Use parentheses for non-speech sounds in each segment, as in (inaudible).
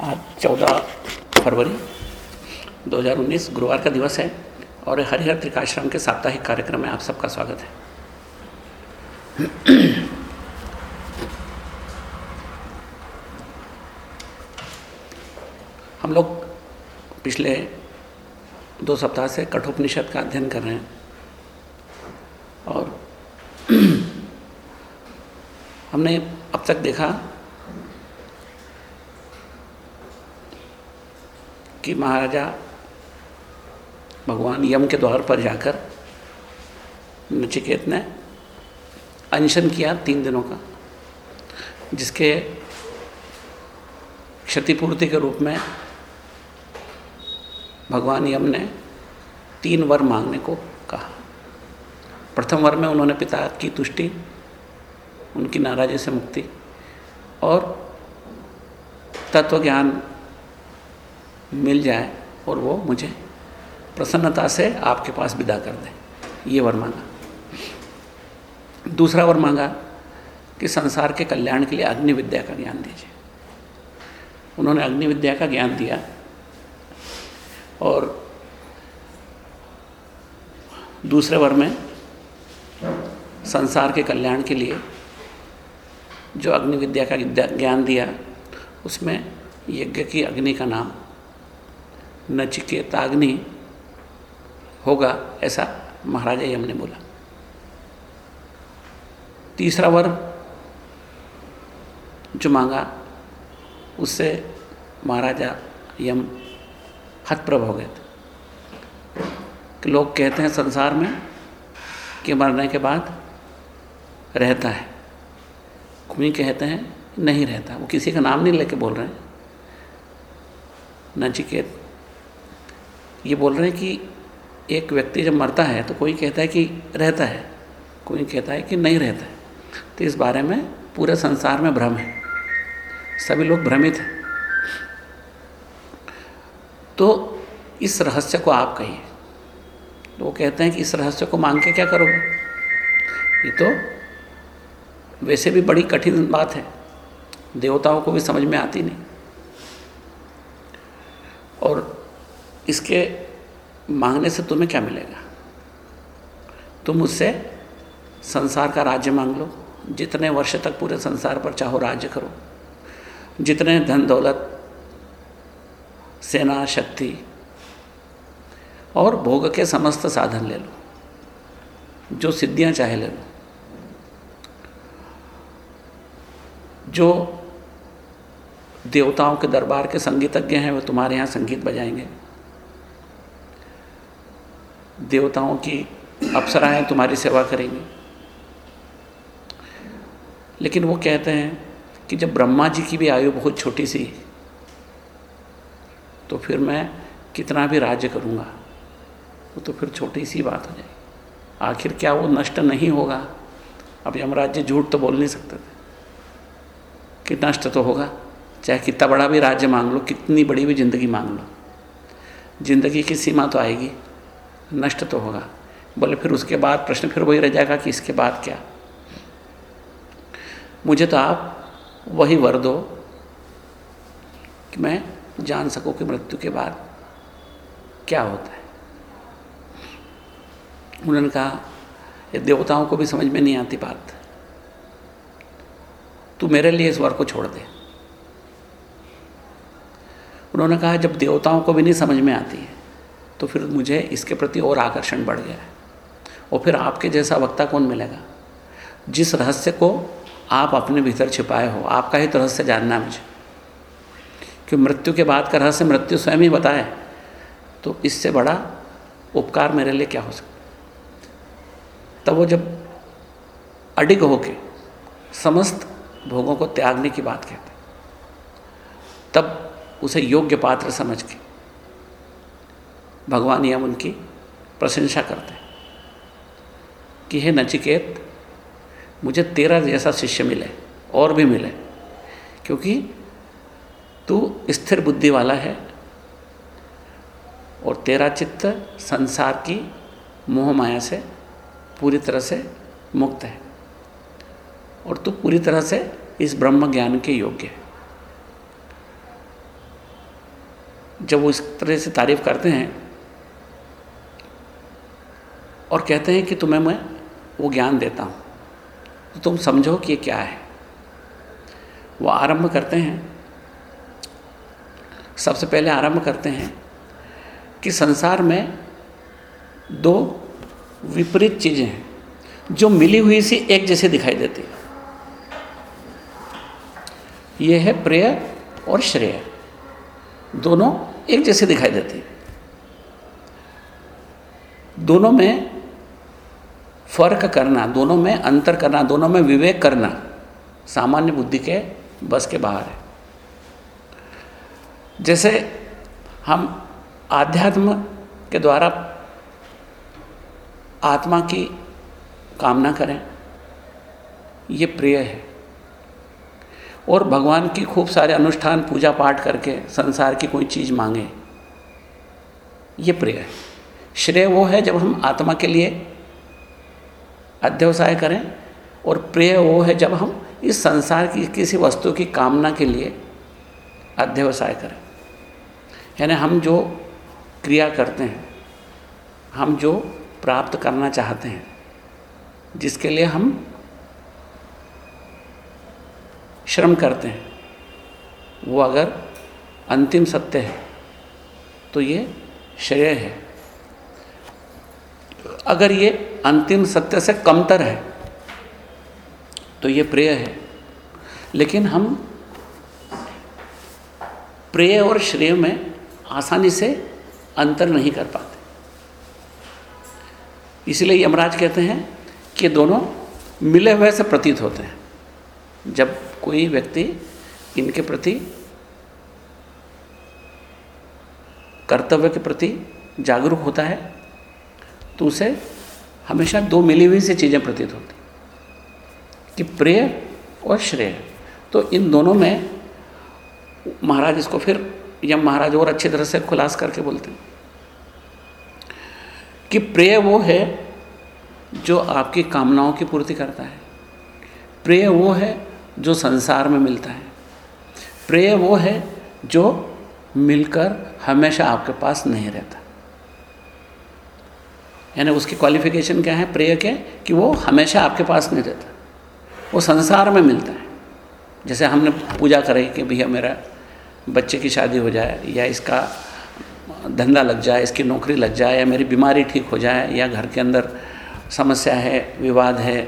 आज चौदह फरवरी 2019 गुरुवार का दिवस है और हरिहर त्रिकाश्रम के साप्ताहिक कार्यक्रम में आप सबका स्वागत है। हम लोग पिछले दो सप्ताह से कठोपनिषद का अध्ययन कर रहे हैं और (clears throat) हमने अब तक देखा कि महाराजा भगवान यम के द्वार पर जाकर नचिकेत ने अनशन किया तीन दिनों का, जिसके क्षतिपूर्ति के रूप में भगवान यम ने तीन वर मांगने को कहा। प्रथम वर में उन्होंने पिता की तुष्टि, उनकी नाराज़ी से मुक्ति और तत्व ज्ञान मिल जाए और वो मुझे प्रसन्नता से आपके पास विदा कर दे। ये वर मांगा। दूसरा वर मांगा कि संसार के कल्याण के लिए अग्नि विद्या का ज्ञान दीजिए। उन्होंने अग्नि विद्या का ज्ञान दिया और दूसरे वर में संसार के कल्याण के लिए जो अग्नि विद्या का ज्ञान दिया, उसमें यज्ञ की अग्नि का नाम नचिकेताग्नि होगा, ऐसा महाराजा यम ने बोला। तीसरा वर जो मांगा, उससे महाराजा यम हतप्रभ हो गए थे। कि लोग कहते हैं संसार में कि मरने के बाद रहता है। कोई कहते हैं, नहीं रहता। वो किसी का नाम नहीं लेके बोल रहे हैं। नचिकेत ये बोल रहे हैं कि एक व्यक्ति जब मरता है तो कोई कहता है कि रहता है, कोई कहता है कि नहीं रहता है। तो इस बारे में पूरे संसार में भ्रम है। सभी लोग भ्रमित हैं। तो इस रहस्य को आप कहिए। तो वो कहते हैं कि इस रहस्य को मांग के क्या करोगे? ये तो वैसे भी बड़ी कठिन बात है। देवताओं को भी समझ में आती नहीं। और इसके मांगने से तुम्हें क्या मिलेगा? तुम उससे संसार का राज्य मांग लो। जितने वर्ष तक पूरे संसार पर चाहो राज्य करो। जितने धन दौलत, सेना, शक्ति और भोग के समस्त साधन ले लो। जो सिद्धियाँ चाहे ले लो। जो देवताओं के दरबार के संगीतज्ञ हैं, वो तुम्हारे यहाँ संगीत बजाएँगे। देवताओं की अप्सराएँ तुम्हारी सेवा करेंगी। लेकिन वो कहते हैं कि जब ब्रह्मा जी की भी आयु बहुत छोटी सी तो फिर मैं कितना भी राज्य करूँगा, वो तो फिर छोटी सी बात हो जाएगी। आखिर क्या वो नष्ट नहीं होगा? अब यमराज्य झूठ तो बोल नहीं सकते थे। कि नष्ट तो होगा? चाहे कितना बड़ा भी राज्य मांग लो, कितनी बड़ी भी ज़िंदगी मांग लो। ज़िंदगी की सीमा तो आएगी। नष्ट तो होगा। बोले, फिर उसके बाद प्रश्न फिर वही रह जाएगा कि इसके बाद क्या? मुझे तो आप वही वर दो कि मैं जान सकूँ कि मृत्यु के बाद क्या होता है। उन्होंने कहा, ये देवताओं को भी समझ में नहीं आती बात। तू मेरे लिए इस वर को छोड़ दे। उन्होंने कहा, जब देवताओं को भी नहीं समझ में आती है तो फिर मुझे इसके प्रति और आकर्षण बढ़ गया है। और फिर आपके जैसा वक्ता कौन मिलेगा? जिस रहस्य को आप अपने भीतर छिपाए हो, आपका ही तो रहस्य जानना मुझे। कि मृत्यु के बाद का रहस्य मृत्यु स्वयं ही बताए तो इससे बड़ा उपकार मेरे लिए क्या हो सकता तब वो जब अडिग होके समस्त भोगों को त्यागने की बात कहते, तब उसे योग्य पात्र समझ के भगवान यम उनकी प्रशंसा करते हैं कि हे नचिकेत, मुझे तेरा जैसा शिष्य मिले, और भी मिले, क्योंकि तू स्थिर बुद्धि वाला है और तेरा चित्त संसार की मोह माया से पूरी तरह से मुक्त है और तू पूरी तरह से इस ब्रह्म ज्ञान के योग्य है। जब वो इस तरह से तारीफ़ करते हैं और कहते हैं कि तुम्हें मैं वो ज्ञान देता हूँ। तो तुम समझो कि ये क्या है। वो आरंभ करते हैं। सबसे पहले आरंभ करते हैं कि संसार में दो विपरीत चीज़ें हैं, जो मिली हुई सी एक जैसे दिखाई देती है। ये है प्रेय और श्रेय। दोनों एक जैसे दिखाई देती है। दोनों में फ़र्क करना, दोनों में अंतर करना, दोनों में विवेक करना, सामान्य बुद्धि के बस के बाहर है। जैसे हम आध्यात्म के द्वारा आत्मा की कामना करें, ये प्रिय है। और भगवान की खूब सारे अनुष्ठान पूजा पाठ करके संसार की कोई चीज़ मांगे, ये प्रिय है। श्रेय वो है जब हम आत्मा के लिए अध्यवसाय करें और प्रिय वो है जब हम इस संसार की किसी वस्तु की कामना के लिए अध्यवसाय करें। यानी हम जो क्रिया करते हैं, हम जो प्राप्त करना चाहते हैं, जिसके लिए हम श्रम करते हैं, वो अगर अंतिम सत्य है तो ये श्रेय है। अगर ये अंतिम सत्य से कमतर है तो ये प्रिय है। लेकिन हम प्रिय और श्रेय में आसानी से अंतर नहीं कर पाते। इसलिए यमराज कहते हैं कि दोनों मिले हुए से प्रतीत होते हैं। जब कोई व्यक्ति इनके प्रति कर्तव्य के प्रति जागरूक होता है तो उसे हमेशा दो मिली हुई सी चीज़ें प्रतीत होती। कि प्रेय और श्रेय। तो इन दोनों में महाराज इसको फिर यम महाराज और अच्छी तरह से खुलास करके बोलते हैं। कि प्रेय वो है जो आपकी कामनाओं की पूर्ति करता है। प्रेय वो है जो संसार में मिलता है। प्रेय वो है जो मिलकर हमेशा आपके पास नहीं रहता। यानी उसकी क्वालिफिकेशन क्या है? प्रेय के कि वो हमेशा आपके पास नहीं रहता। वो संसार में मिलता है। जैसे हमने पूजा करी कि भैया मेरा बच्चे की शादी हो जाए, या इसका धंधा लग जाए, इसकी नौकरी लग जाए, या मेरी बीमारी ठीक हो जाए, या घर के अंदर समस्या है, विवाद है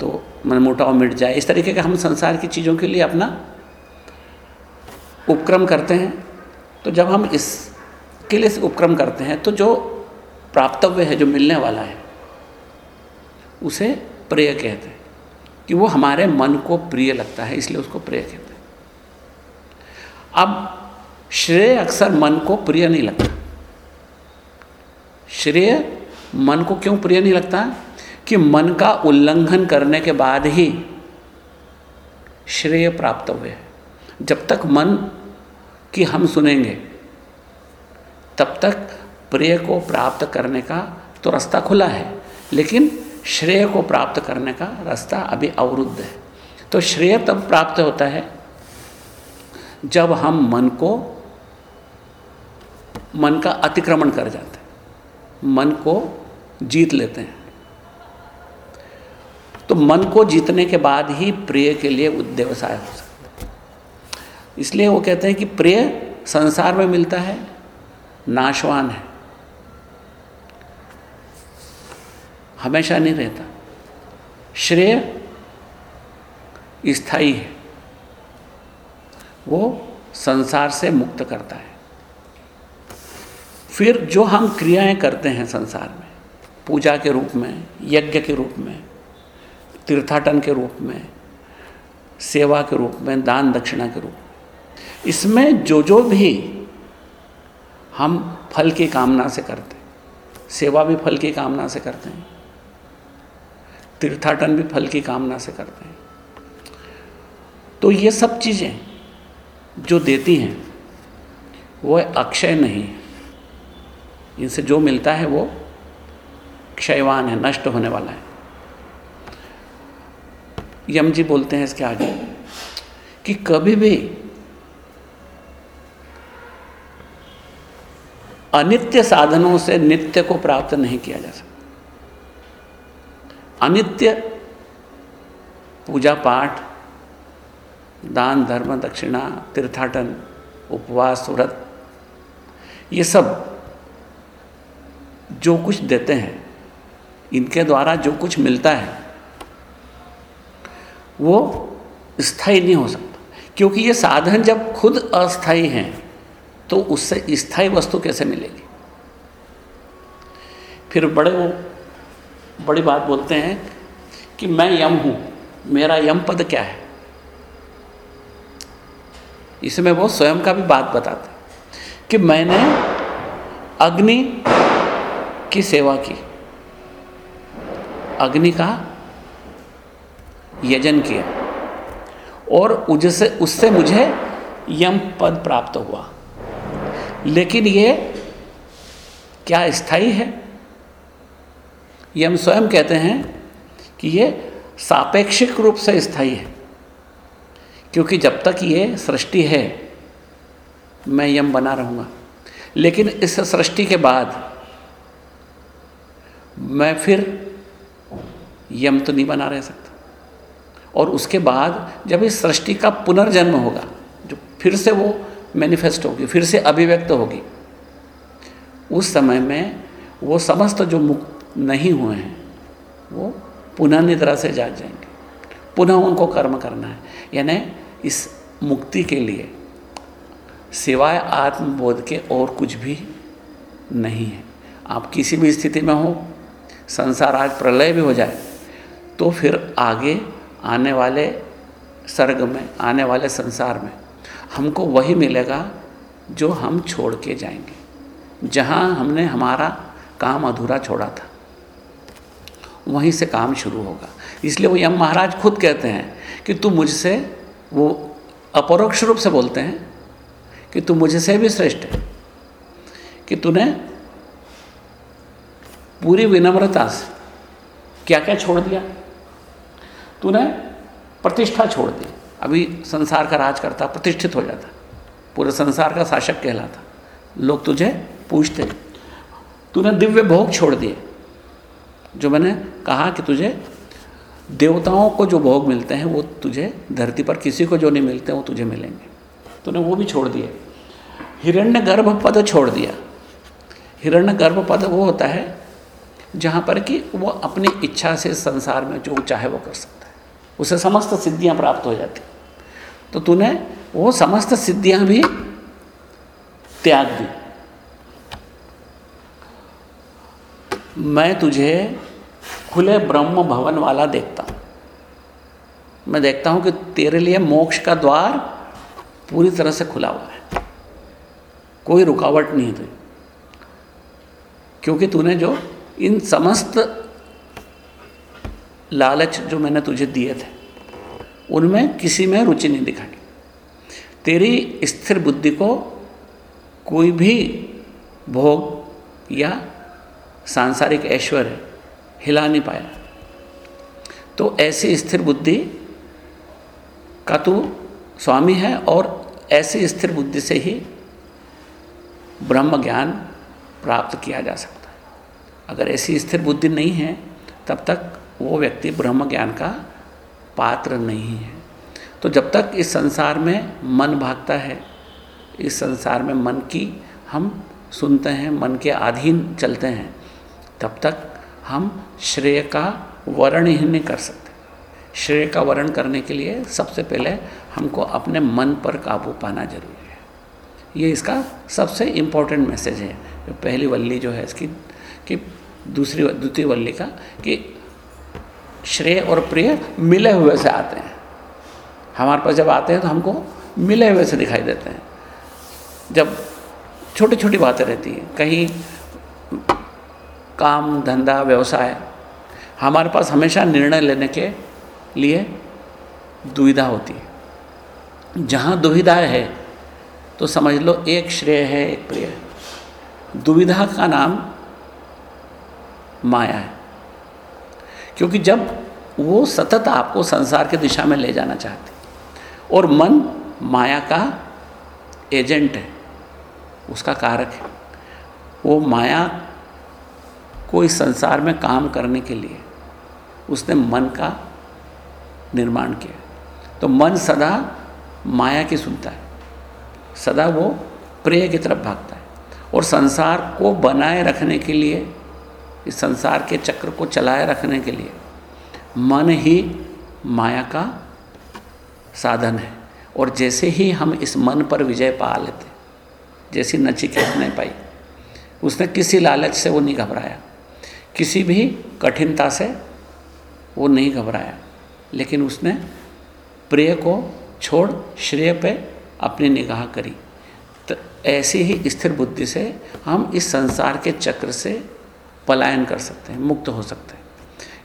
तो मनमुटाव मिट जाए, इस तरीके का हम संसार की चीज़ों के लिए अपना उपक्रम करते हैं। तो जब हम इसके लिए उपक्रम करते हैं तो जो प्राप्तव्य है, जो मिलने वाला है, उसे प्रिय कहते हैं। कि वो हमारे मन को प्रिय लगता है, इसलिए उसको प्रिय कहते हैं। अब श्रेय अक्सर मन को प्रिय नहीं लगता। श्रेय मन को क्यों प्रिय नहीं लगता? कि मन का उल्लंघन करने के बाद ही श्रेय प्राप्त हुए जब तक मन की हम सुनेंगे, तब तक प्रिय को प्राप्त करने का तो रास्ता खुला है, लेकिन श्रेय को प्राप्त करने का रास्ता अभी अवरुद्ध है। तो श्रेय तब प्राप्त होता है जब हम मन को, मन का अतिक्रमण कर जाते हैं, मन को जीत लेते हैं। तो मन को जीतने के बाद ही प्रिय के लिए उद्यवसाय हो सकता है। इसलिए वो कहते हैं कि प्रिय संसार में मिलता है, नाशवान है। हमेशा नहीं रहता। श्रेय स्थायी है। वो संसार से मुक्त करता है। फिर जो हम क्रियाएँ करते हैं संसार में, पूजा के रूप में, यज्ञ के रूप में, तीर्थाटन के रूप में, सेवा के रूप में, दान दक्षिणा के रूप में, इसमें जो जो भी हम फल की कामना से करते हैं, सेवा भी फल की कामना से करते हैं तीर्थाटन भी फल की कामना से करते हैं। तो ये सब चीज़ें जो देती हैं वह अक्षय नहीं है। इनसे जो मिलता है, वो क्षयवान है, नष्ट होने वाला है। यम जी बोलते हैं इसके आगे कि कभी भी अनित्य साधनों से नित्य को प्राप्त नहीं किया जा सकता। अनित्य, पूजा पाठ, दान, धर्म, दक्षिणा, तीर्थाटन, उपवास, व्रत, ये सब जो कुछ देते हैं, इनके द्वारा जो कुछ मिलता है, वो स्थायी नहीं हो सकता। क्योंकि ये साधन जब खुद अस्थाई हैं तो उससे स्थायी वस्तु कैसे मिलेगी? फिर बड़े वो बड़ी बात बोलते हैं कि मैं यम हूँ, मेरा यम पद क्या है? इसमें वो स्वयं का भी बात बताते कि मैंने अग्नि की सेवा की। अग्नि का यजन किया और उससे उससे मुझे यम पद प्राप्त हुआ। लेकिन ये क्या स्थायी है? यम स्वयं कहते हैं कि ये सापेक्षिक रूप से स्थायी है। क्योंकि जब तक ये सृष्टि है, मैं यम बना रहूँगा। लेकिन इस सृष्टि के बाद मैं फिर यम तो नहीं बना रह सकता। और उसके बाद जब इस सृष्टि का पुनर्जन्म होगा, जो फिर से वो मैनिफेस्ट होगी, फिर से अभिव्यक्त होगी, उस समय में वो समस्त जो मुक्त नहीं हुए हैं, वो पुनः निद्रा से जाग जाएँगे। पुनः उनको कर्म करना है। यानी इस मुक्ति के लिए सिवाय आत्मबोध के और कुछ भी नहीं है। आप किसी भी स्थिति में हो, संसार आज प्रलय भी हो जाए तो फिर आगे आने वाले सर्ग में, आने वाले संसार में हमको वही मिलेगा जो हम छोड़ के जाएँगे। जहाँ हमने हमारा काम अधूरा छोड़ा था। वहीं से काम शुरू होगा। इसलिए वो यम महाराज खुद कहते हैं कि तू मुझसे वो अपरोक्ष रूप से बोलते हैं कि तू मुझसे भी श्रेष्ठ है, कि तूने पूरी विनम्रता से क्या क्या छोड़ दिया? तूने प्रतिष्ठा छोड़ दी। अभी संसार का राज करता प्रतिष्ठित हो जाता, पूरे संसार का शासक कहलाता। लोग तुझे पूछते तूने दिव्य भोग छोड़ दिए। जो मैंने कहा कि तुझे देवताओं को जो भोग मिलते हैं, वो तुझे धरती पर किसी को जो नहीं मिलते, वो तुझे मिलेंगे। तूने वो भी छोड़ दिए। हिरण्य गर्भ पद छोड़ दिया। हिरण्य गर्भ पद वो होता है जहाँ पर कि वो अपनी इच्छा से संसार में जो चाहे वो कर सकता है। उसे समस्त सिद्धियाँ प्राप्त हो जाती। तो तूने वो समस्त सिद्धियाँ भी त्याग दी। मैं तुझे खुले ब्रह्म भवन वाला देखता हूँ। मैं देखता हूँ कि तेरे लिए मोक्ष का द्वार पूरी तरह से खुला हुआ है। कोई रुकावट नहीं थी क्योंकि तूने जो इन समस्त लालच जो मैंने तुझे दिए थे, उनमें किसी में रुचि नहीं दिखाई। तेरी स्थिर बुद्धि को कोई भी भोग या सांसारिक ऐश्वर्य हिला नहीं पाया। तो ऐसी स्थिर बुद्धि का तू स्वामी है और ऐसी स्थिर बुद्धि से ही ब्रह्म ज्ञान प्राप्त किया जा सकता है। अगर ऐसी स्थिर बुद्धि नहीं है, तब तक वो व्यक्ति ब्रह्म ज्ञान का पात्र नहीं है। तो जब तक इस संसार में मन भागता है, इस संसार में मन की हम सुनते हैं, मन के अधीन चलते हैं, तब तक हम श्रेय का वर्ण ही नहीं कर सकते। श्रेय का वर्ण करने के लिए सबसे पहले हमको अपने मन पर काबू पाना ज़रूरी है। ये इसका सबसे इम्पोर्टेंट मैसेज है। पहली वल्ली जो है इसकी, कि दूसरी द्वितीय वल्ली का, कि श्रेय और प्रिय मिले हुए से आते हैं। हमारे पास जब आते हैं तो हमको मिले हुए से दिखाई देते हैं। जब छोटी छोटी बातें रहती हैं, कहीं काम, धंधा, व्यवसाय, हमारे पास हमेशा निर्णय लेने के लिए दुविधा होती है। जहाँ दुविधा है तो समझ लो एक श्रेय है, एक प्रिय है। दुविधा का नाम माया है। क्योंकि जब वो सतत आपको संसार की दिशा में ले जाना चाहती और मन माया का एजेंट है, उसका कारक है, वो माया को इस संसार में काम करने के लिए उसने मन का निर्माण किया। तो मन सदा माया की सुनता है, सदा वो प्रेय की तरफ़ भागता है। और संसार को बनाए रखने के लिए, इस संसार के चक्र को चलाए रखने के लिए मन ही माया का साधन है। और जैसे ही हम इस मन पर विजय पा लेते, जैसी नचिकेत नहीं पाई, उसने किसी लालच से वो नहीं घबराया। किसी भी कठिनता से वो नहीं घबराया, लेकिन उसने प्रिय को छोड़ श्रेय पे अपनी निगाह करी। तो ऐसी ही स्थिर बुद्धि से हम इस संसार के चक्र से पलायन कर सकते हैं, मुक्त हो सकते हैं।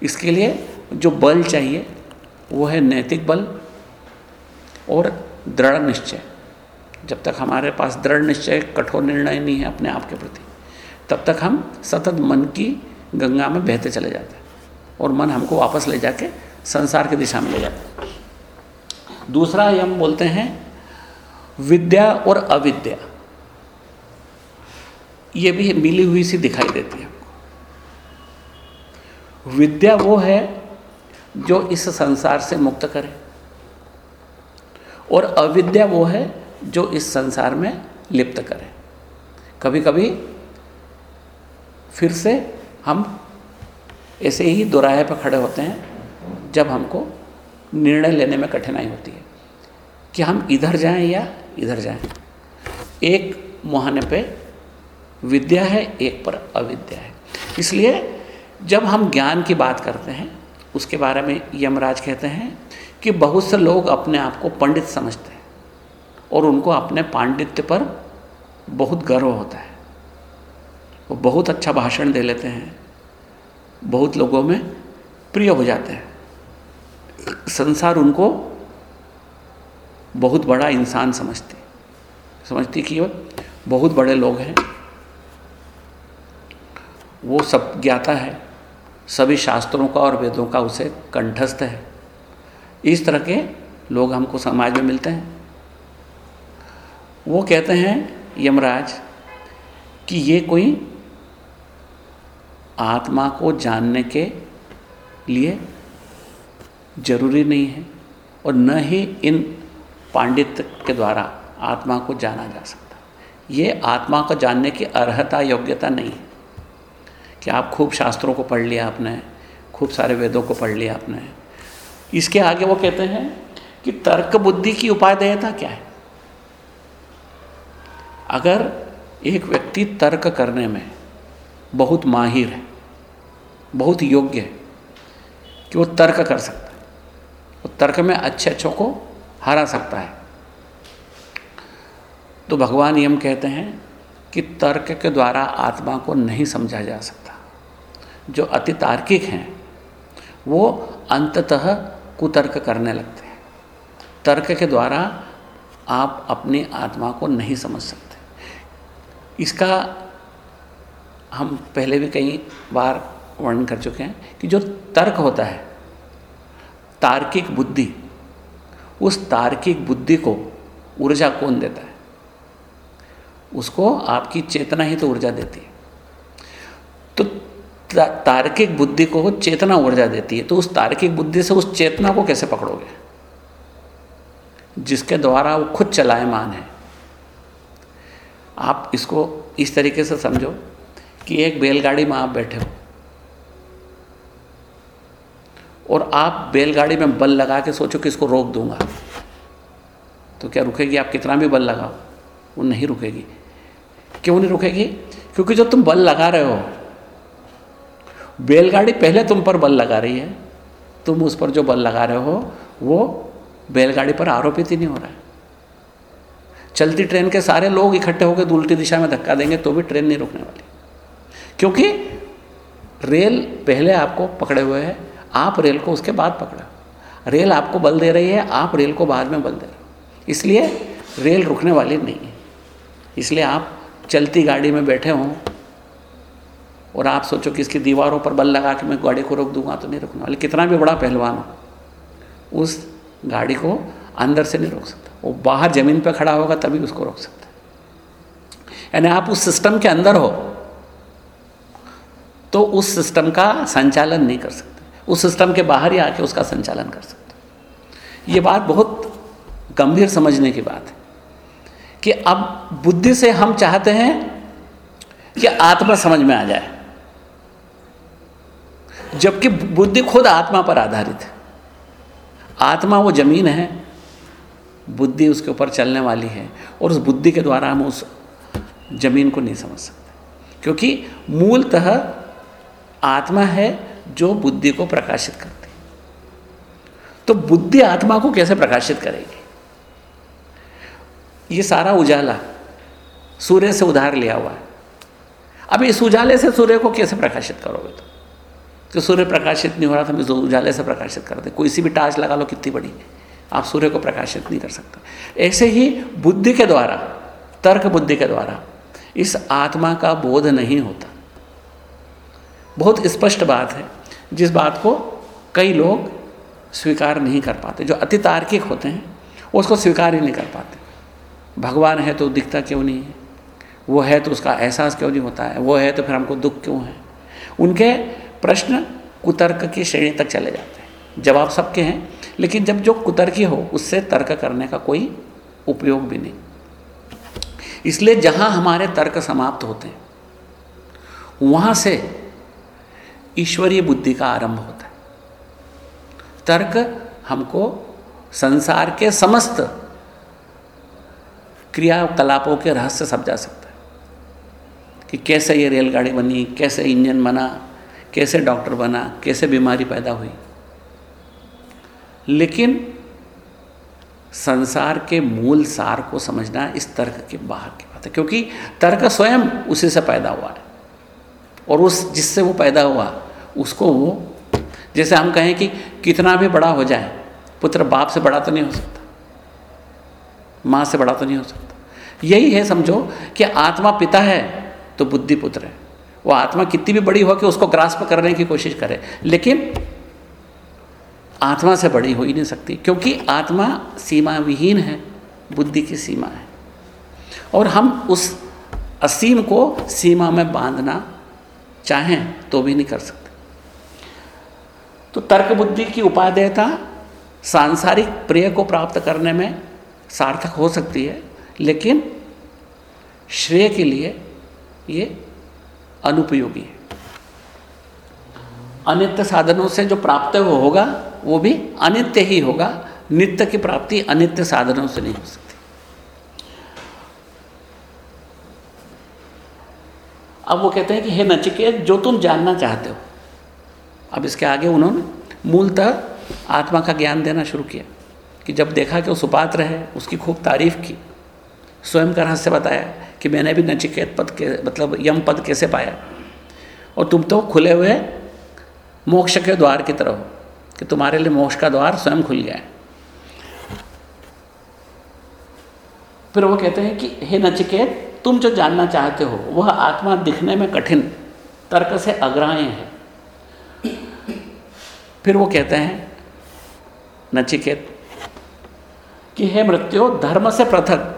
इसके लिए जो बल चाहिए, वो है नैतिक बल और दृढ़ निश्चय। जब तक हमारे पास दृढ़ निश्चय, कठोर निर्णय नहीं है अपने आप के प्रति, तब तक हम सतत मन की गंगा में बहते चले जाते हैं और मन हमको वापस ले जाके संसार की दिशा में ले जाता है। दूसरा हम बोलते हैं विद्या और अविद्या। ये भी मिली हुई सी दिखाई देती है हमको। विद्या वो है जो इस संसार से मुक्त करे और अविद्या वो है जो इस संसार में लिप्त करे। कभी कभी फिर से हम ऐसे ही दोराहे पर खड़े होते हैं जब हमको निर्णय लेने में कठिनाई होती है कि हम इधर जाएँ या इधर जाएँ। एक मुहाने पे विद्या है, एक पर अविद्या है। इसलिए जब हम ज्ञान की बात करते हैं, उसके बारे में यमराज कहते हैं कि बहुत से लोग अपने आप को पंडित समझते हैं और उनको अपने पांडित्य पर बहुत गर्व होता है। वो बहुत अच्छा भाषण दे लेते हैं। बहुत लोगों में प्रिय हो जाते हैं। संसार उनको बहुत बड़ा इंसान समझती समझती कि बहुत बड़े लोग हैं। वो सब ज्ञाता है। सभी शास्त्रों का और वेदों का उसे कंठस्थ है। इस तरह के लोग हमको समाज में मिलते हैं। वो कहते हैं यमराज कि ये कोई आत्मा को जानने के लिए ज़रूरी नहीं है और न ही इन पांडित्य के द्वारा आत्मा को जाना जा सकता। ये आत्मा को जानने की अर्हता योग्यता नहीं है। कि आप खूब शास्त्रों को पढ़ लिया आपने, खूब सारे वेदों को पढ़ लिया आपने। इसके आगे वो कहते हैं कि तर्क बुद्धि की उपादेयता क्या है? अगर एक व्यक्ति तर्क करने में बहुत माहिर है बहुत योग्य है कि वो तर्क कर सकता है। वो तर्क में अच्छे अच्छों को हरा सकता है। तो भगवान यम कहते हैं कि तर्क के द्वारा आत्मा को नहीं समझा जा सकता। जो अति तार्किक हैं, वो अंततः कुतर्क करने लगते हैं। तर्क के द्वारा आप अपनी आत्मा को नहीं समझ सकते। इसका हम पहले भी कई बार वर्णन कर चुके हैं कि जो तर्क होता है, तार्किक बुद्धि, उस तार्किक बुद्धि को ऊर्जा कौन देता है? उसको आपकी चेतना ही तो ऊर्जा देती है। तो तार्किक बुद्धि को चेतना ऊर्जा देती है तो उस तार्किक बुद्धि से उस चेतना को कैसे पकड़ोगे? जिसके द्वारा वो खुद चलायमान है। आप इसको इस तरीके से समझो कि एक बैलगाड़ी में आप बैठे हो और आप बैलगाड़ी में बल लगा के सोचो कि इसको रोक दूँगा। तो क्या रुकेगी? आप कितना भी बल लगाओ, वो नहीं रुकेगी। क्यों नहीं रुकेगी? क्योंकि जो तुम बल लगा रहे हो, बैलगाड़ी पहले तुम पर बल लगा रही है। तुम उस पर जो बल लगा रहे हो, वो बैलगाड़ी पर आरोपित ही नहीं हो रहा है। चलती ट्रेन के सारे लोग इकट्ठे होकर उल्टी दिशा में धक्का देंगे तो भी ट्रेन नहीं रुकने वाली। क्योंकि रेल पहले आपको पकड़े हुए है आप रेल को उसके बाद पकड़ा। रेल आपको बल दे रही है, आप रेल को बाद में बल दे रहे हो। इसलिए रेल रुकने वाली नहीं है। इसलिए आप चलती गाड़ी में बैठे हों और आप सोचो कि इसकी दीवारों पर बल लगा के मैं गाड़ी को रोक दूँगा तो नहीं रुकने वाले। कितना भी बड़ा पहलवान हो, उस गाड़ी को अंदर से नहीं रोक सकता। वो बाहर ज़मीन पर खड़ा होगा, तभी उसको रोक सकता यानी आप उस सिस्टम के अंदर हो तो उस सिस्टम का संचालन नहीं कर सकते। उस सिस्टम के बाहर ही आके उसका संचालन कर सकते ये बात बहुत गंभीर समझने की बात है कि अब बुद्धि से हम चाहते हैं कि आत्मा समझ में आ जाए, जबकि बुद्धि खुद आत्मा पर आधारित है। आत्मा वो ज़मीन है, बुद्धि उसके ऊपर चलने वाली है, और उस बुद्धि के द्वारा हम उस ज़मीन को नहीं समझ सकते। क्योंकि मूलतः आत्मा है जो बुद्धि को प्रकाशित करती तो बुद्धि आत्मा को कैसे प्रकाशित करेगी? ये सारा उजाला सूर्य से उधार लिया हुआ है। अब इस उजाले से सूर्य को कैसे प्रकाशित करोगे तो कि सूर्य प्रकाशित नहीं हो रहा था हम इस उजाले से प्रकाशित करते कोई सी भी टाच लगा लो, कितनी बड़ी आप सूर्य को प्रकाशित नहीं कर सकते। ऐसे ही बुद्धि के द्वारा, तर्क बुद्धि के द्वारा, इस आत्मा का बोध नहीं होता। बहुत स्पष्ट बात है। जिस बात को कई लोग स्वीकार नहीं कर पाते, जो अति तार्किक होते हैं, वो उसको स्वीकार ही नहीं कर पाते। भगवान है तो दिखता क्यों नहीं है? वो है तो उसका एहसास क्यों नहीं होता है? वो है तो फिर हमको दुख क्यों है? उनके प्रश्न कुतर्क की श्रेणी तक चले जाते हैं। जवाब सबके हैं, लेकिन जब जो कुतर्की हो उससे तर्क करने का कोई उपयोग भी नहीं। इसलिए जहाँ हमारे तर्क समाप्त होते हैं, वहाँ से ईश्वरीय बुद्धि का आरंभ होता है। तर्क हमको संसार के समस्त क्रियाकलापों के रहस्य समझा सकता है कि कैसे ये रेलगाड़ी बनी, कैसे इंजन बना, कैसे डॉक्टर बना, कैसे बीमारी पैदा हुई। लेकिन संसार के मूल सार को समझना इस तर्क के बाहर की बात है, क्योंकि तर्क स्वयं उसी से पैदा हुआ है। और उस जिससे वो पैदा हुआ, उसको वो, जैसे हम कहें कि कितना भी बड़ा हो जाए, पुत्र बाप से बड़ा तो नहीं हो सकता, माँ से बड़ा तो नहीं हो सकता। यही है समझो कि आत्मा पिता है तो बुद्धि पुत्र है। वो आत्मा कितनी भी बड़ी हो कि उसको ग्रास्प करने की कोशिश करे, लेकिन आत्मा से बड़ी हो ही नहीं सकती, क्योंकि आत्मा सीमा विहीन है, बुद्धि की सीमा है। और हम उस असीम को सीमा में बांधना चाहें तो भी नहीं कर सकते। तो तर्क बुद्धि की उपादेयता सांसारिक प्रिय को प्राप्त करने में सार्थक हो सकती है, लेकिन श्रेय के लिए ये अनुपयोगी है। अनित्य साधनों से जो प्राप्त होगा, वो भी अनित्य ही होगा। नित्य की प्राप्ति अनित्य साधनों से नहीं हो सकती। अब वो कहते हैं कि, हे नचिकेत, जो तुम जानना चाहते हो। अब इसके आगे उन्होंने मूलतः आत्मा का ज्ञान देना शुरू किया कि जब देखा कि वो सुपात्र है, उसकी खूब तारीफ़ की, स्वयं का रहस्य बताया कि मैंने भी नचिकेत पद के मतलब यम पद कैसे पाया। और तुम तो खुले हुए मोक्ष के द्वार की तरह हो कि तुम्हारे लिए मोक्ष का द्वार स्वयं खुल गया है। फिर वो कहते हैं कि, हे नचिकेत तुम जो जानना चाहते हो, वह आत्मा दिखने में कठिन, तर्क से अग्राह्य है। फिर वो कहते हैं, नचिकेत, कि हे मृत्यु, धर्म से पृथक।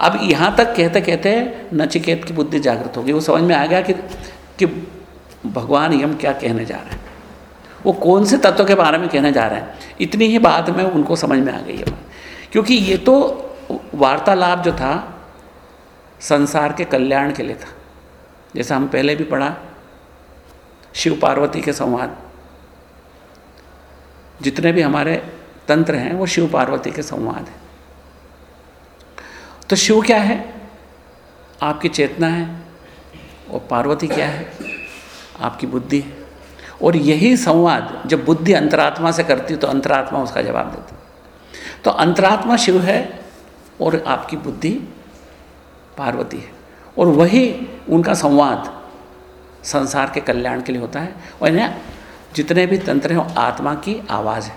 अब यहाँ तक कहते कहते नचिकेत की बुद्धि जागृत होगी वो समझ में आ गया कि कि भगवान यम क्या कहने जा रहे हैं। वो कौन से तत्व के बारे में कहने जा रहे हैं? इतनी ही बात में उनको समझ में आ गई है। क्योंकि ये तो वार्तालाप जो था संसार के कल्याण के लिए था। जैसा हम पहले भी पढ़ा, शिव पार्वती के संवाद। जितने भी हमारे तंत्र हैं, वो शिव पार्वती के संवाद हैं। तो शिव क्या है? आपकी चेतना है, और पार्वती क्या है? आपकी बुद्धि है। और यही संवाद, जब बुद्धि अंतरात्मा से करती है तो अंतरात्मा उसका जवाब देती तो अंतरात्मा शिव है, और आपकी बुद्धि पार्वती है। और वही उनका संवाद संसार के कल्याण के लिए होता है। और इन्हें जितने भी तंत्र हैं, आत्मा की आवाज़ है।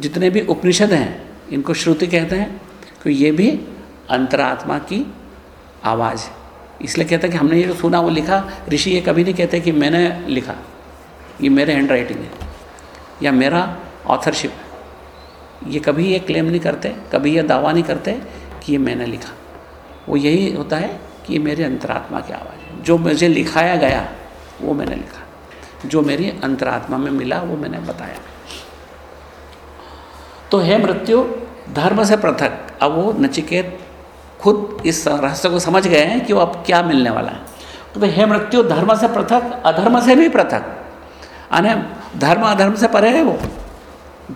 जितने भी उपनिषद हैं, इनको श्रुति कहते हैं कि ये भी अंतरात्मा की आवाज़ है। इसलिए कहते हैं कि हमने ये जो सुना, वो लिखा, ऋषि ये कभी नहीं कहते कि मैंने लिखा। ये मेरे हैंड राइटिंग है। या मेरा ऑथरशिप है। ये कभी ये क्लेम नहीं करते, कभी ये दावा नहीं करते कि ये मैंने लिखा। वो यही होता है कि मेरे अंतरात्मा की आवाज़ है। जो मुझे लिखाया गया, वो मैंने लिखा। जो मेरी अंतरात्मा में मिला, वो मैंने बताया। तो है मृत्यु, धर्म से पृथक। अब वो नचिकेत खुद इस रहस्य को समझ गए हैं कि वो अब क्या मिलने वाला है। तो हे मृत्यु, धर्म से पृथक, अधर्म से भी पृथक। अने धर्म अधर्म से परे है वो।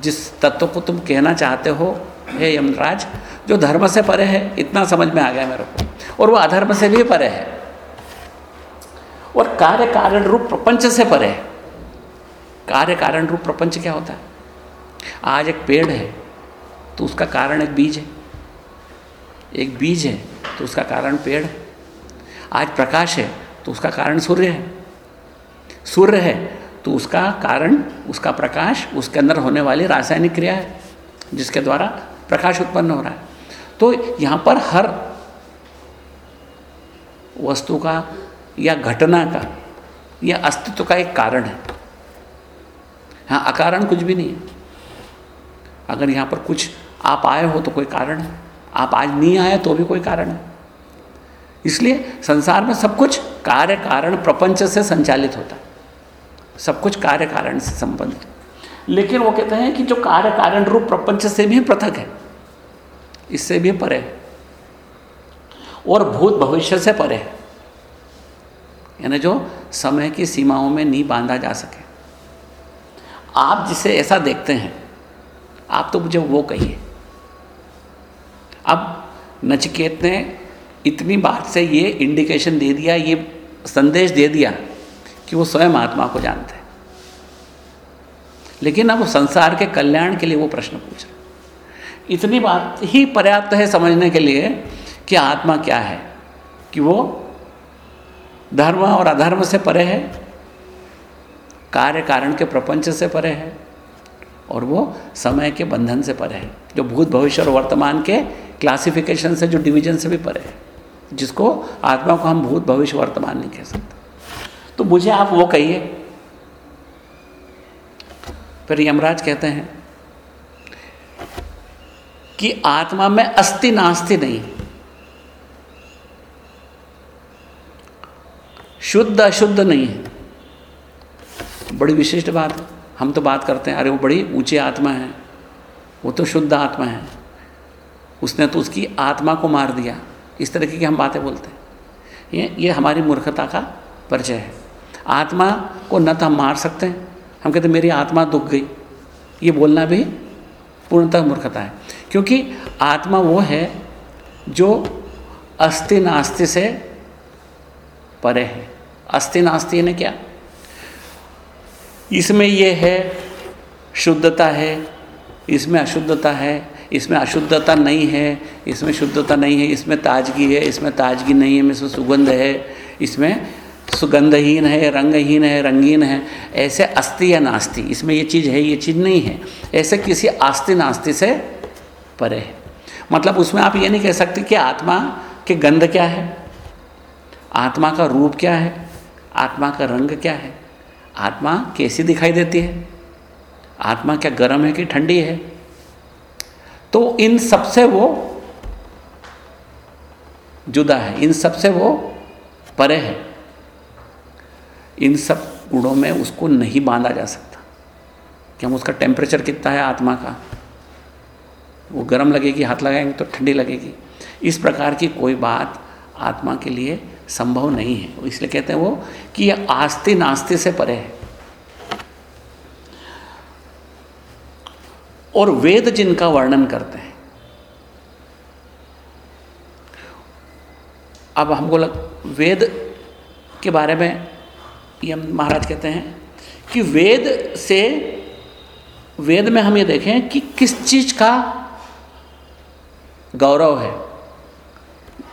जिस तत्व को तुम कहना चाहते हो हे यमराज, जो धर्म से परे है, इतना समझ में आ गया मेरे को। और वो अधर्म से भी परे है। और कार्य कारण रूप प्रपंच से परे है। कार्य कारण रूप प्रपंच क्या होता है? आज एक पेड़ है तो उसका कारण एक बीज है। एक बीज है तो उसका कारण पेड़ है। आज प्रकाश है तो उसका कारण सूर्य है। सूर्य है तो उसका कारण, उसका प्रकाश, उसके अंदर होने वाली रासायनिक क्रिया है, जिसके द्वारा प्रकाश उत्पन्न हो रहा है। तो यहाँ पर हर वस्तु का या घटना का या अस्तित्व का एक कारण है। हाँ अकारण कुछ भी नहीं है। अगर यहाँ पर कुछ आप आए हो तो कोई कारण है। आप आज नहीं आए तो भी कोई कारण है। इसलिए संसार में सब कुछ कार्य कारण प्रपंच से संचालित होता है। सब कुछ कार्य कारण से संबंधित। लेकिन वो कहते हैं कि जो कार्य कारण रूप प्रपंच से भी पृथक है। इससे भी परे। और भूत भविष्य से परे। यानी जो समय की सीमाओं में नहीं बांधा जा सके। आप जिसे ऐसा देखते हैं, आप तो मुझे वो कहिए। अब नचिकेत ने इतनी बात से ये इंडिकेशन दे दिया, ये संदेश दे दिया कि वो स्वयं आत्मा को जानते हैं। लेकिन अब संसार के कल्याण के लिए वो प्रश्न पूछ रहे इतनी बात ही पर्याप्त है समझने के लिए कि आत्मा क्या है, कि वो धर्म और अधर्म से परे है, कार्य कारण के प्रपंच से परे है, और वो समय के बंधन से परे है, जो भूत भविष्य और वर्तमान के क्लासिफिकेशन से, जो डिवीज़न से भी परे है, जिसको आत्मा को हम भूत भविष्य वर्तमान नहीं कह सकते। तो मुझे आप वो कहिए। फिर यमराज कहते हैं कि आत्मा में अस्थि नास्ति नहीं। शुद्ध अशुद्ध नहीं है। बड़ी विशिष्ट बात हम तो बात करते हैं, अरे वो बड़ी ऊँची आत्मा है, वो तो शुद्ध आत्मा है। उसने तो उसकी आत्मा को मार दिया। इस तरह की हम बातें बोलते हैं। ये ये हमारी मूर्खता का परिचय है। आत्मा को न तो हम मार सकते हैं। हम कहते मेरी आत्मा दुख गई। ये बोलना भी पूर्णतः मूर्खता है। क्योंकि आत्मा वो है जो अस्थि नास्ति से परे है। अस्थि नास्ति ने क्या? इसमें ये है, शुद्धता है, इसमें अशुद्धता है, इसमें अशुद्धता नहीं है, इसमें शुद्धता नहीं है, इसमें ताजगी है, इसमें ताजगी नहीं है, इसमें सुगंध है, इसमें सुगंधहीन है, रंगहीन है, रंगीन है, ऐसे अस्थि या नास्ति, इसमें ये चीज़ है, ये चीज़ नहीं है। ऐसे किसी आस्ति नास्ति से परे है। मतलब उसमें आप ये नहीं कह सकते कि आत्मा के गंध क्या है, आत्मा का रूप क्या है, आत्मा का रंग क्या है। आत्मा कैसी दिखाई देती है? आत्मा क्या गर्म है कि ठंडी है? तो इन सबसे वो जुदा है, इन सबसे वो परे है। इन सब गुणों में उसको नहीं बांधा जा सकता। कि हम उसका टेम्परेचर कितना है आत्मा का। वो गर्म लगेगी, हाथ लगाएँगे तो ठंडी लगेगी। इस प्रकार की कोई बात आत्मा के लिए संभव नहीं है। इसलिए कहते हैं वो कि यह आस्ति नास्ति से परे है। और वेद जिनका वर्णन करते हैं, अब हमको लग, वेद के बारे में ये महाराज कहते हैं कि वेद से, वेद में हम ये देखें कि किस चीज़ का गौरव है।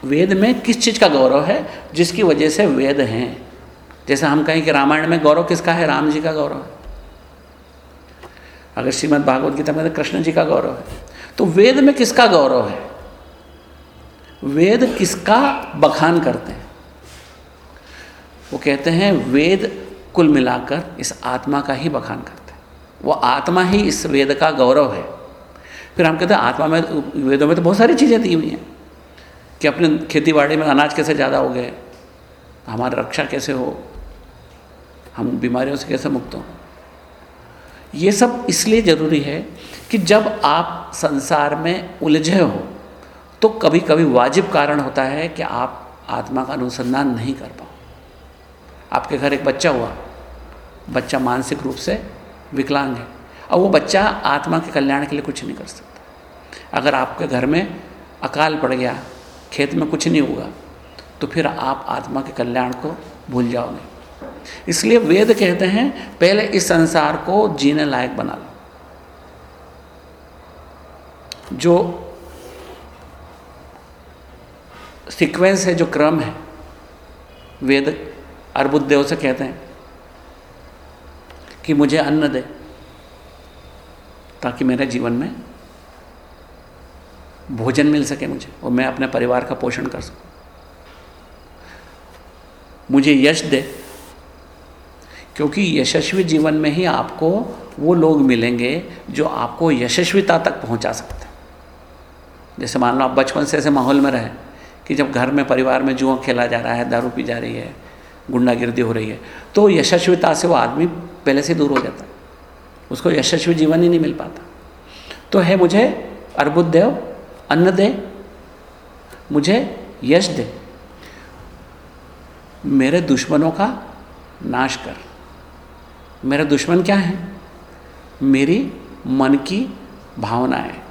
वेद में किस चीज़ का गौरव है, जिसकी वजह से वेद हैं। जैसे हम कहें कि रामायण में गौरव किसका है? राम जी का गौरव है। अगर श्रीमद् भागवत गीता में तो कृष्ण जी का गौरव है। तो वेद में किसका गौरव है? वेद किसका बखान करते हैं? वो कहते हैं, वेद कुल मिलाकर इस आत्मा का ही बखान करते हैं। वो आत्मा ही इस वेद का गौरव है। फिर हम कहते हैं, आत्मा में वेदों में तो बहुत सारी चीज़ें दी हुई हैं कि अपने खेती बाड़ी में अनाज कैसे ज़्यादा हो गए, हमारी रक्षा कैसे हो, हम बीमारियों से कैसे मुक्त हों। ये सब इसलिए ज़रूरी है कि जब आप संसार में उलझे हो तो कभी कभी वाजिब कारण होता है कि आप आत्मा का अनुसंधान नहीं कर पाओ। आपके घर एक बच्चा हुआ। बच्चा मानसिक रूप से विकलांग है। और वो बच्चा आत्मा के कल्याण के लिए कुछ नहीं कर सकता। अगर आपके घर में अकाल पड़ गया, खेत में कुछ नहीं हुआ तो फिर आप आत्मा के कल्याण को भूल जाओगे। इसलिए वेद कहते हैं, पहले इस संसार को जीने लायक बना लो। जो सीक्वेंस है, जो क्रम है, वेद अर्बुदेव से कहते हैं कि मुझे अन्न दे ताकि मेरे जीवन में भोजन मिल सके मुझे और मैं अपने परिवार का पोषण कर सकूँ। मुझे यश दे, क्योंकि यशस्वी जीवन में ही आपको वो लोग मिलेंगे जो आपको यशस्विता तक पहुँचा सकते हैं। जैसे मान लो आप बचपन से ऐसे माहौल में रहे कि जब घर में परिवार में जुआ खेला जा रहा है, दारू पी जा रही है गुंडागिर्दी हो रही है। तो यशस्विता से वो आदमी पहले से दूर हो जाता है। उसको यशस्वी जीवन ही नहीं मिल पाता। तो है, मुझे अर्बुद देव अन्न दे, मुझे यश दे। मेरे दुश्मनों का नाश कर। मेरा दुश्मन क्या है? मेरी मन की भावनाएँ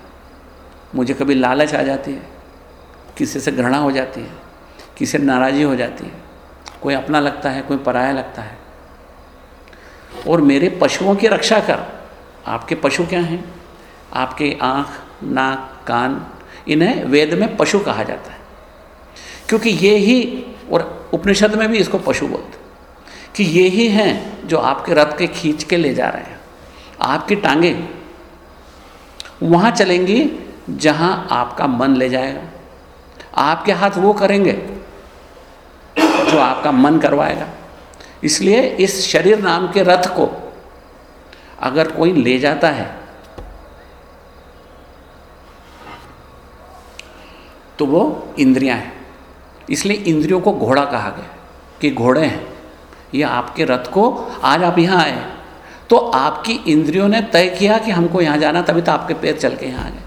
मुझे कभी लालच आ जाती है। किसी से घृणा हो जाती है। किसी से नाराज़ी हो जाती है। कोई अपना लगता है, कोई पराया लगता है। और मेरे पशुओं की रक्षा कर। आपके पशु क्या हैं? आपके आँख, नाक, कान, इन्हें वेद में पशु कहा जाता है। क्योंकि ये ही, और उपनिषद में भी इसको पशु बोलते कि ये ही हैं जो आपके रथ के खींच के ले जा रहे हैं। आपकी टांगे, वहाँ चलेंगी जहाँ आपका मन ले जाएगा। आपके हाथ वो करेंगे जो आपका मन करवाएगा। इसलिए इस शरीर नाम के रथ को अगर कोई ले जाता है तो वो इंद्रियाँ हैं। इसलिए इंद्रियों को घोड़ा कहा गया कि घोड़े हैं। ये आपके रथ को आज आप यहाँ आए। तो आपकी इंद्रियों ने तय किया कि हमको यहाँ जाना, तभी तो आपके पैर चल के यहाँ आ गए।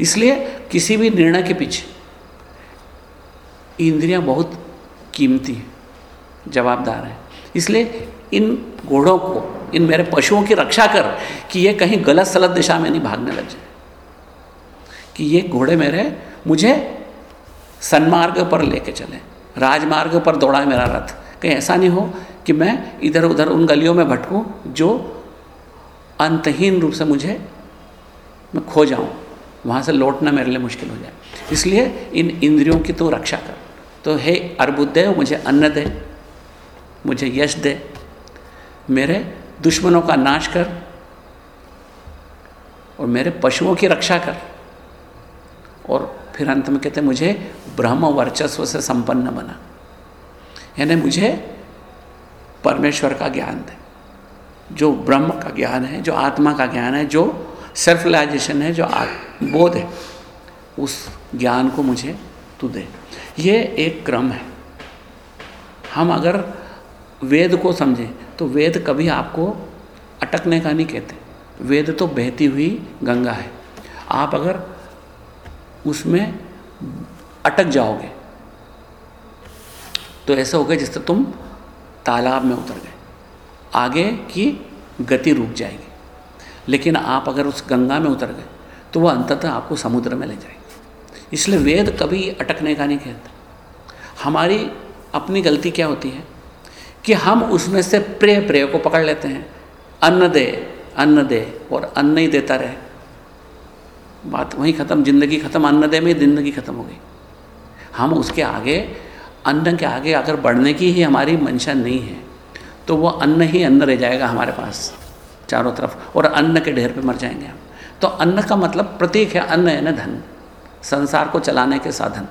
इसलिए किसी भी निर्णय के पीछे इंद्रियाँ बहुत कीमती जवाबदार है। इसलिए इन घोड़ों को, इन मेरे पशुओं की रक्षा कर कि ये कहीं गलत सलत दिशा में नहीं भागने लग जाए। कि ये घोड़े मेरे, मुझे सन्मार्ग पर लेके चले। राजमार्ग पर दौड़ा मेरा रथ। कहीं ऐसा नहीं हो कि मैं इधर उधर उन गलियों में भटकूं जो अंतहीन रूप से मुझे, मैं खो जाऊँ। वहाँ से लौटना मेरे लिए मुश्किल हो जाए। इसलिए इन इंद्रियों की तो रक्षा कर। तो हे अर्बुदेव मुझे अन्न दे, मुझे यश दे, मेरे दुश्मनों का नाश कर और मेरे पशुओं की रक्षा कर। और फिर अंत में कहते मुझे ब्रह्म वर्चस्व से संपन्न बना। यानी मुझे परमेश्वर का ज्ञान दे, जो ब्रह्म का ज्ञान है, जो आत्मा का ज्ञान है, जो सेल्फ रिलाइजेशन है, जो बोध है, उस ज्ञान को मुझे तू दे। ये एक क्रम है। हम अगर वेद को समझें तो वेद कभी आपको अटकने का नहीं कहते। वेद तो बहती हुई गंगा है। आप अगर उसमें अटक जाओगे तो ऐसा होगा जिससे तुम तालाब में उतर गए। आगे की गति रुक जाएगी। लेकिन आप अगर उस गंगा में उतर गए तो वह अंततः आपको समुद्र में ले जाएगी। इसलिए वेद कभी अटकने का नहीं कहता। हमारी अपनी गलती क्या होती है? कि हम उसमें से प्रेय प्रेय को पकड़ लेते हैं। अन्न दे अन्न दे और अन्न ही देता रहे। बात वहीं ख़त्म, ज़िंदगी ख़त्म, अन्न दे में ज़िंदगी ख़त्म हो गई। हम उसके आगे, अन्न के आगे अगर बढ़ने की ही हमारी मंशा नहीं है तो वो अन्न ही अन्न रह जाएगा हमारे पास, चारों तरफ़, और अन्न के ढेर पे मर जाएँगे हम। तो अन्न का मतलब प्रतीक है अन्न है न धन। संसार को चलाने के साधन।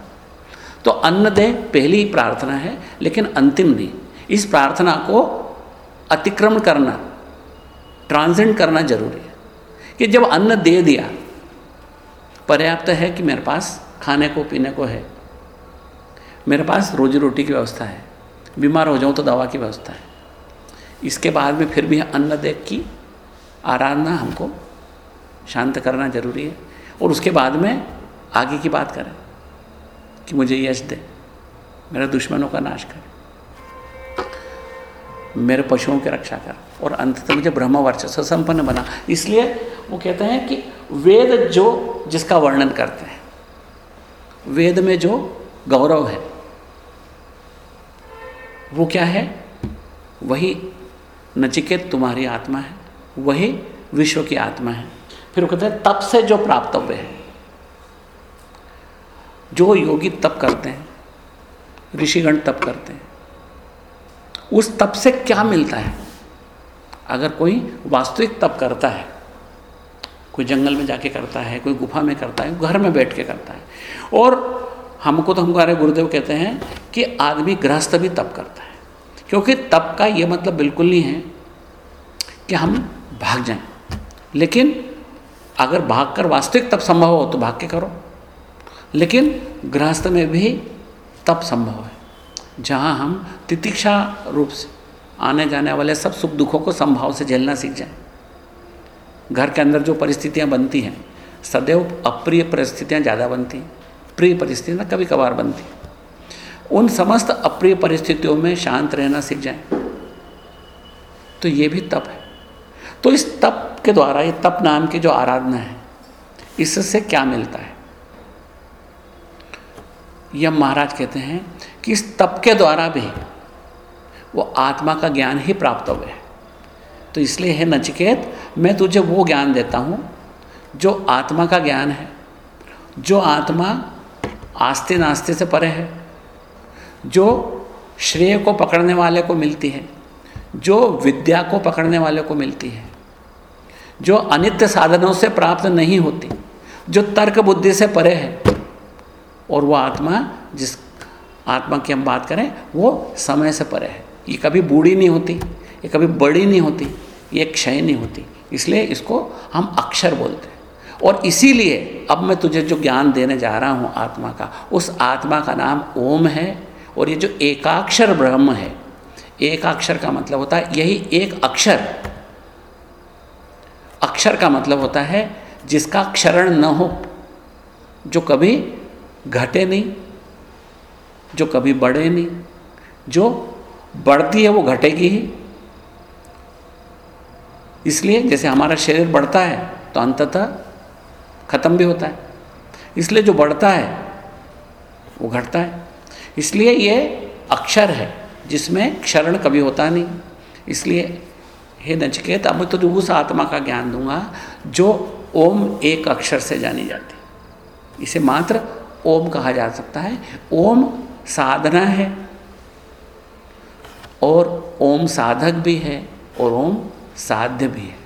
तो अन्न दे, पहली प्रार्थना है, लेकिन अंतिम नहीं। इस प्रार्थना को अतिक्रमण करना, ट्रांसेंड करना ज़रूरी है। कि जब अन्न दे दिया, पर्याप्त है कि मेरे पास खाने को, पीने को है। मेरे पास रोजी रोटी की व्यवस्था है, बीमार हो जाऊँ तो दवा की व्यवस्था है। इसके बाद में फिर भी अन्न देख की आराधना हमको शांत करना ज़रूरी है। और उसके बाद में आगे की बात करें कि मुझे यश दे। मेरे दुश्मनों का नाश कर। मेरे पशुओं की रक्षा कर। और अंत मुझे ब्रह्म वर्चस्व संपन्न बना। इसलिए वो कहते हैं कि वेद जो, जिसका वर्णन करते हैं, वेद में जो गौरव है, वो क्या है? वही नचिकेत तुम्हारी आत्मा है, वही विश्व की आत्मा है। फिर वो कहते हैं, तप से जो प्राप्तव्य है। जो योगी तप करते हैं, ऋषिगण तप करते हैं, उस तप से क्या मिलता है? अगर कोई वास्तविक तप करता है, कोई जंगल में जाके करता है, कोई गुफा में करता है, घर में बैठ के करता है, और हमको तो हम हमारे गुरुदेव कहते हैं कि आदमी गृहस्थ भी तप करता है, क्योंकि तप का ये मतलब बिल्कुल नहीं है कि हम भाग जाएँ, लेकिन अगर भाग कर वास्तविक तप संभव हो तो भाग के करो। लेकिन गृहस्थ में भी तप संभव है, जहाँ हम तितिक्षा रूप से आने जाने वाले सब सुख दुखों को संभाव से झेलना सीख जाएँ। घर के अंदर जो परिस्थितियाँ बनती हैं, सदैव अप्रिय परिस्थितियाँ ज़्यादा बनती हैं, प्रिय परिस्थितियाँ कभी कभार बनती उन समस्त अप्रिय परिस्थितियों में शांत रहना सीख जाएँ। तो ये भी तप है। तो इस तप के द्वारा, ये तप नाम की जो आराधना है, इससे क्या मिलता है? यह महाराज कहते हैं कि इस तप के द्वारा भी वो आत्मा का ज्ञान ही प्राप्त हो गया। तो इसलिए है नचिकेत, मैं तुझे वो ज्ञान देता हूँ जो आत्मा का ज्ञान है, जो आत्मा आस्ते नास्ते से परे है, जो श्रेय को पकड़ने वाले को मिलती है, जो विद्या को पकड़ने वाले को मिलती है, जो अनित्य साधनों से प्राप्त नहीं होती, जो तर्क बुद्धि से परे है और वो आत्मा, जिस आत्मा की हम बात करें, वो समय से परे है। ये कभी बूढ़ी नहीं होती, ये कभी बड़ी नहीं होती, ये क्षय नहीं होती। इसलिए इसको हम अक्षर बोलते हैं। और इसीलिए अब मैं तुझे जो ज्ञान देने जा रहा हूँ आत्मा का, उस आत्मा का नाम ओम है और ये जो एकाक्षर ब्रह्म है, एकाक्षर का मतलब होता है यही एक अक्षर। अक्षर का मतलब होता है जिसका क्षरण न हो, जो कभी घटे नहीं, जो कभी बढ़े नहीं, जो बढ़ती है वो घटेगी ही। इसलिए जैसे हमारा शरीर बढ़ता है तो अंततः ख़त्म भी होता है। इसलिए जो बढ़ता है, वो घटता है। इसलिए ये अक्षर है, जिसमें क्षरण कभी होता नहीं। इसलिए हे नचकेत, अब तो उस आत्मा का ज्ञान दूँगा, जो ओम एक अक्षर से जानी जाती। इसे मात्र ओम कहा जा सकता है। ओम साधना है और ओम साधक भी है और ओम साध्य भी है।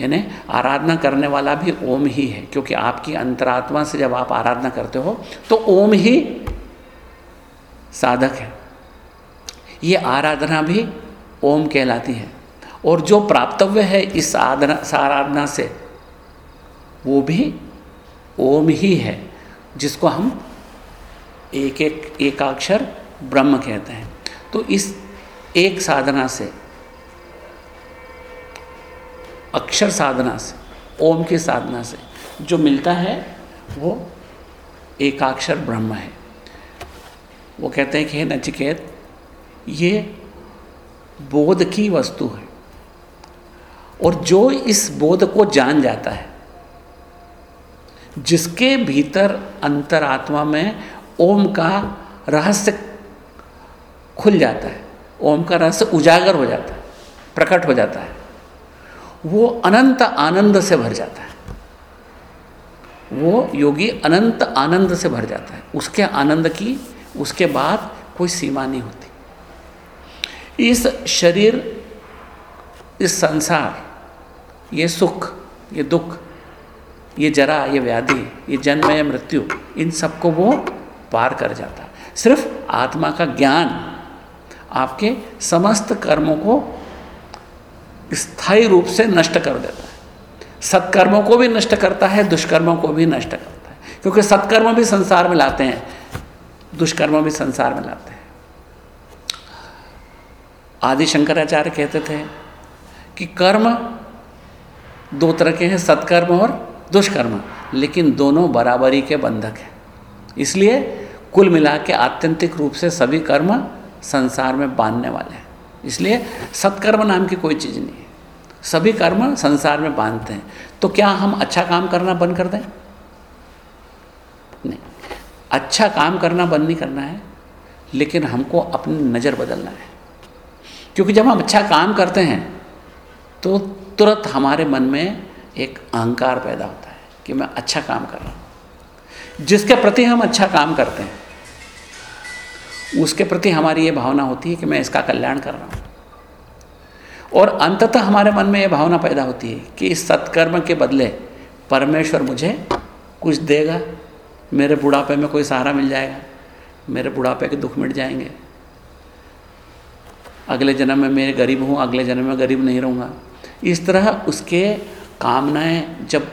यानी आराधना करने वाला भी ओम ही है, क्योंकि आपकी अंतरात्मा से जब आप आराधना करते हो तो ओम ही साधक है। ये आराधना भी ओम कहलाती है। और जो प्राप्तव्य है इस आराधना आराधना से, वो भी ओम ही है। जिसको हम एक एक, एकाक्षर ब्रह्म कहते हैं। तो इस एक साधना से, अक्षर साधना से, ओम की साधना से जो मिलता है, वो एकाक्षर ब्रह्म है। वो कहते हैं कि हे नचिकेत, ये बोध की वस्तु है। और जो इस बोध को जान जाता है जिसके भीतर अंतरात्मा में ओम का रहस्य खुल जाता है, ओम का रहस्य उजागर हो जाता है, प्रकट हो जाता है। वो अनंत आनंद से भर जाता है। वो योगी अनंत आनंद से भर जाता है। उसके आनंद की, उसके बाद कोई सीमा नहीं होती। इस शरीर, इस संसार, ये सुख, ये दुख ये जरा, ये व्याधि, ये जन्म या मृत्यु, इन सबको वो पार कर जाता है। सिर्फ़ आत्मा का ज्ञान आपके समस्त कर्मों को स्थायी रूप से नष्ट कर देता है। सत्कर्मों को भी नष्ट करता है, दुष्कर्मों को भी नष्ट करता है। क्योंकि सत्कर्म भी संसार में लाते हैं, दुष्कर्म भी संसार में लाते हैं। आदि शंकराचार्य कहते थे कि कर्म दो तरह के हैं, सत्कर्म और दुष्कर्म, लेकिन दोनों बराबरी के बंधक हैं। इसलिए कुल मिला के आत्यंतिक रूप से सभी कर्म संसार में बांधने वाले हैं। इसलिए सत्कर्म नाम की कोई चीज़ नहीं है। सभी कर्म संसार में बांधते हैं। तो क्या हम अच्छा काम करना बंद कर दें? नहीं। अच्छा काम करना बंद नहीं करना है, लेकिन हमको अपनी नज़र बदलना है। क्योंकि जब हम अच्छा काम करते हैं तो तुरंत हमारे मन में एक अहंकार पैदा होता है कि मैं अच्छा काम कर रहा हूँ। जिसके प्रति हम अच्छा काम करते हैं, उसके प्रति हमारी ये भावना होती है कि मैं इसका कल्याण कर रहा हूँ। और अंततः हमारे मन में ये भावना पैदा होती है कि इस सत्कर्म के बदले परमेश्वर मुझे कुछ देगा, मेरे बुढ़ापे में कोई सहारा मिल जाएगा, मेरे बुढ़ापे के दुख मिट जाएँगे। अगले जन्म में मैं गरीब हूँ, अगले जन्म में गरीब नहीं रहूँगा। इस तरह उसके कामनाएँ जब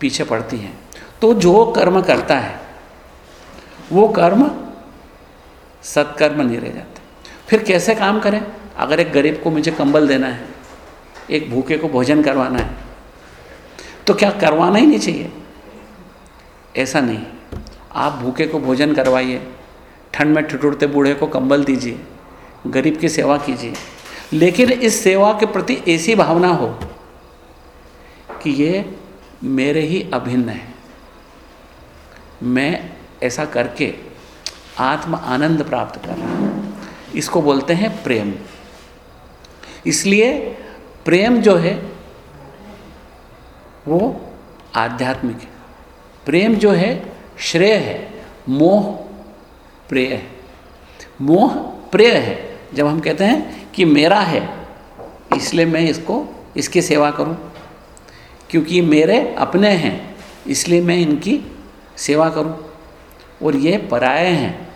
पीछे पड़ती हैं तो जो कर्म करता है, वो कर्म सत्कर्म नहीं रह जाते। फिर कैसे काम करें? अगर एक गरीब को मुझे कंबल देना है, एक भूखे को भोजन करवाना है तो क्या करवाना ही नहीं चाहिए? ऐसा नहीं। आप भूखे को भोजन करवाइए, ठंड में ठिठुरते बूढ़े को कंबल दीजिए, गरीब की सेवा कीजिए। लेकिन इस सेवा के प्रति ऐसी भावना हो कि ये मेरे ही अभिन्न है। मैं ऐसा करके आत्म आनंद प्राप्त कर रहा हूँ। इसको बोलते हैं प्रेम। इसलिए प्रेम जो है, वो आध्यात्मिक है। प्रेम जो है, श्रेय है। मोह प्रेय है। मोह प्रेय है। जब हम कहते हैं कि मेरा है, इसलिए मैं इसको, इसकी सेवा करूँ। क्योंकि मेरे अपने हैं, इसलिए मैं इनकी सेवा करूँ और ये पराये हैं,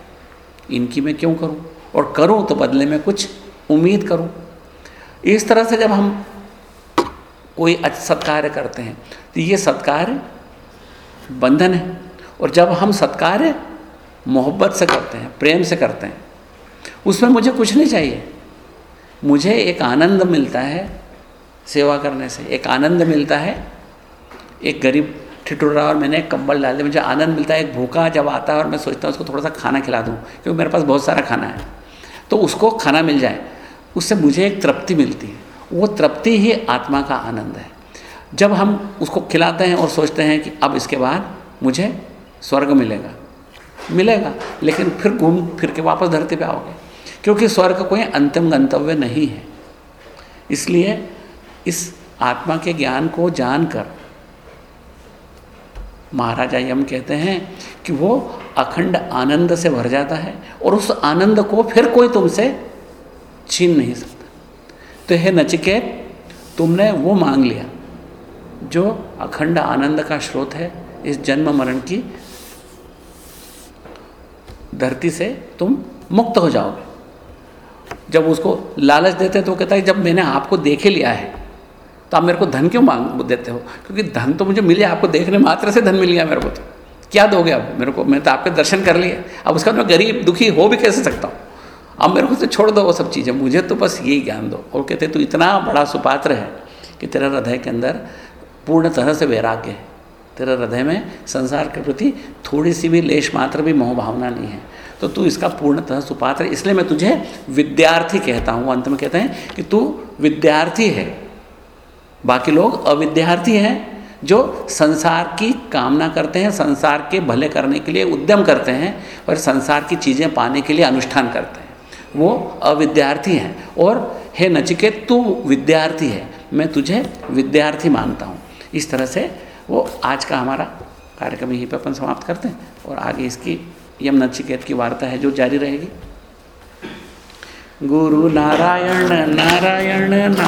इनकी मैं क्यों करूँ? और करूँ तो बदले में कुछ उम्मीद करूँ। इस तरह से जब हम कोई सत्कार्य करते हैं तो ये सत्कार्य बंधन है। और जब हम सत्कार्य मोहब्बत से करते हैं, प्रेम से करते हैं, उसमें मुझे कुछ नहीं चाहिए। मुझे एक आनंद मिलता है सेवा करने से। एक आनंद मिलता है। एक गरीब ठिठुर रहा और मैंने एक कंबल डाल दिया। मुझे आनंद मिलता है। एक भूखा जब आता है और मैं सोचता हूँ उसको थोड़ा सा खाना खिला दूँ, क्योंकि मेरे पास बहुत सारा खाना है। तो उसको खाना मिल जाए, उससे मुझे एक तृप्ति मिलती है। वो तृप्ति ही आत्मा का आनंद है। जब हम उसको खिलाते हैं और सोचते हैं कि अब इसके बाद मुझे स्वर्ग मिलेगा। मिलेगा, लेकिन फिर घूम, फिर के वापस धरती पे आओगे। क्योंकि स्वर्ग कोई अंतिम गंतव्य नहीं है। इसलिए इस आत्मा के ज्ञान को जानकर। महाराजा यम कहते हैं कि वो अखंड आनंद से भर जाता है और उस आनंद को फिर कोई तुमसे छीन नहीं सकता। तो हे नचिकेत, तुमने वो मांग लिया, जो अखंड आनंद का स्रोत है इस जन्म मरण की धरती से तुम मुक्त हो जाओगे। जब उसको लालच देते तो कहता है, जब मैंने आपको देखे लिया है तो आप मेरे को धन क्यों मांग देते हो? क्योंकि धन तो मुझे मिले, आपको देखने मात्र से धन मिल गया मेरे को तो। क्या दोगे अब मेरे को? मैं तो आपके दर्शन कर लिए। अब उसका मैं गरीब दुखी हो भी कैसे सकता हूँ? अब मेरे को तो छोड़ दो वो सब चीज़ें। मुझे तो बस यही ज्ञान दो। और कहते तू इतना बड़ा सुपात्र है कि तेरा हृदय के अंदर पूर्ण तरह से वैराग्य है। तेरा हृदय में संसार के प्रति थोड़ी सी भी लेश मात्र भी मोह भावना नहीं है। तो तू इसका पूर्णतः सुपात्र इसलिए मैं तुझे विद्यार्थी कहता हूँ। अंत में कहते हैं कि तू विद्यार्थी है। बाकी लोग अविद्यार्थी हैं जो संसार की कामना करते हैं, संसार के भले करने के लिए उद्यम करते हैं और संसार की चीज़ें पाने के लिए अनुष्ठान करते हैं। वो अविद्यार्थी हैं और हे नचिकेत, तू विद्यार्थी है, मैं तुझे विद्यार्थी मानता हूँ। इस तरह से वो आज का हमारा कार्यक्रम यहीं पर अपन समाप्त करते हैं और आगे इसकी यम नचिकेत की वार्ता है जो जारी रहेगी। गुरु नारायण नारायण।